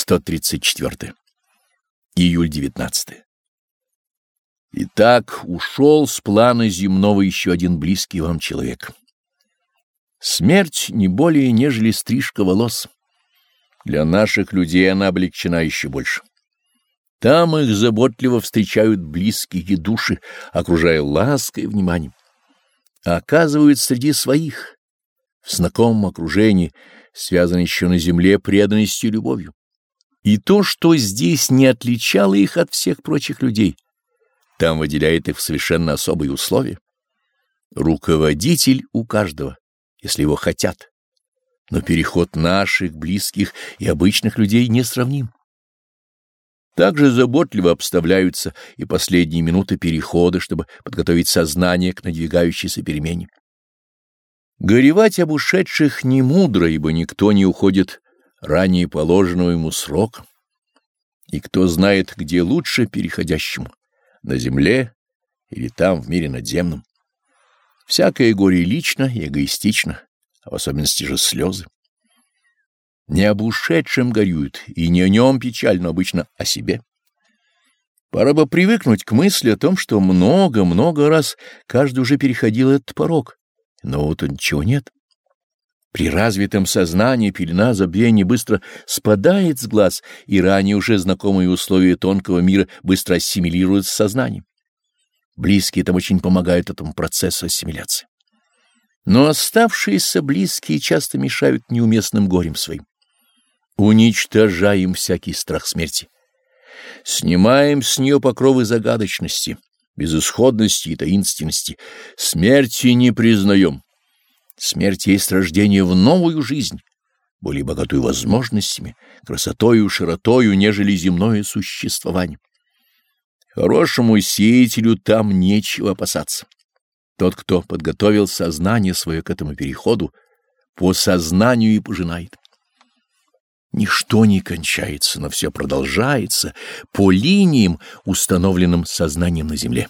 134. Июль 19. Итак, ушел с плана земного еще один близкий вам человек. Смерть не более, нежели стрижка волос. Для наших людей она облегчена еще больше. Там их заботливо встречают близкие души, окружая лаской и вниманием. А оказывают среди своих, в знакомом окружении, связаны еще на земле преданностью и любовью. И то, что здесь не отличало их от всех прочих людей, там выделяет их в совершенно особые условия. Руководитель у каждого, если его хотят. Но переход наших, близких и обычных людей несравним. Также заботливо обставляются и последние минуты перехода, чтобы подготовить сознание к надвигающейся перемене. Горевать об ушедших не мудро, ибо никто не уходит ранее положенного ему срока. И кто знает, где лучше переходящему, на земле или там, в мире надземном. Всякое горе лично и эгоистично, а в особенности же слезы. Не об ушедшем горюют, и не о нем печально, обычно о себе. Пора бы привыкнуть к мысли о том, что много-много раз каждый уже переходил этот порог, но вот ничего нет. При развитом сознании пелена забвения быстро спадает с глаз, и ранее уже знакомые условия тонкого мира быстро ассимилируют с сознанием. Близкие там очень помогают этому процессу ассимиляции. Но оставшиеся близкие часто мешают неуместным горем своим. Уничтожаем всякий страх смерти. Снимаем с нее покровы загадочности, безысходности и таинственности. Смерти не признаем Смерть есть рождение в новую жизнь, более богатую возможностями, красотою, широтою, нежели земное существование. Хорошему сеятелю там нечего опасаться. Тот, кто подготовил сознание свое к этому переходу, по сознанию и пожинает. Ничто не кончается, но все продолжается по линиям, установленным сознанием на земле.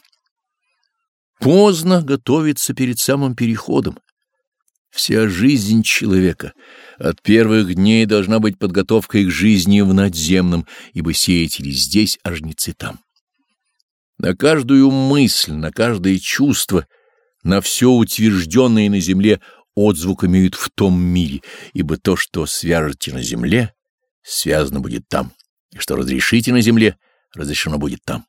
Поздно готовиться перед самым переходом, Вся жизнь человека от первых дней должна быть подготовкой к жизни в надземном, ибо сеятели здесь, а жнецы там. На каждую мысль, на каждое чувство, на все утвержденное на земле отзвук имеют в том мире, ибо то, что свяжете на земле, связано будет там, и что разрешите на земле, разрешено будет там.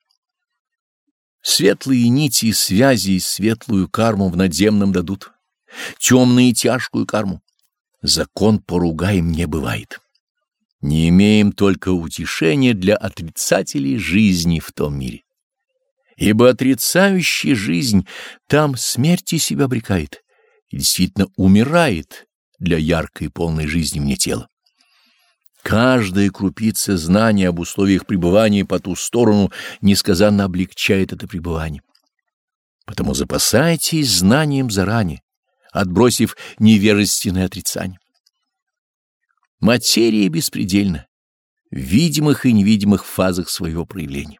Светлые нити связи и светлую карму в надземном дадут темную и тяжкую карму. Закон поругаем не бывает. Не имеем только утешения для отрицателей жизни в том мире. Ибо отрицающий жизнь там смерти себя обрекает и действительно умирает для яркой и полной жизни вне тела. Каждая крупица знания об условиях пребывания по ту сторону несказанно облегчает это пребывание. Потому запасайтесь знанием заранее, отбросив невежественное отрицание. Материя беспредельна в видимых и невидимых фазах своего проявления.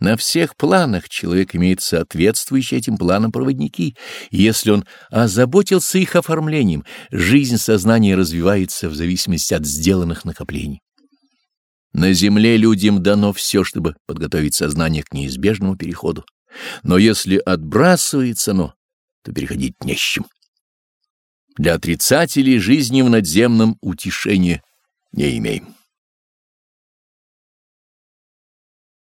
На всех планах человек имеет соответствующие этим планам проводники, и если он озаботился их оформлением, жизнь сознания развивается в зависимости от сделанных накоплений. На земле людям дано все, чтобы подготовить сознание к неизбежному переходу. Но если отбрасывается оно, то переходить не с чем. Для отрицателей жизни в надземном утешения не имеем.